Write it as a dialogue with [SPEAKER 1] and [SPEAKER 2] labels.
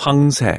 [SPEAKER 1] 황새